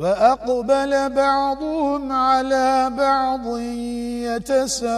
وأقبل بعضهم على بعض يتساءل